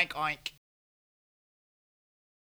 Oink oink.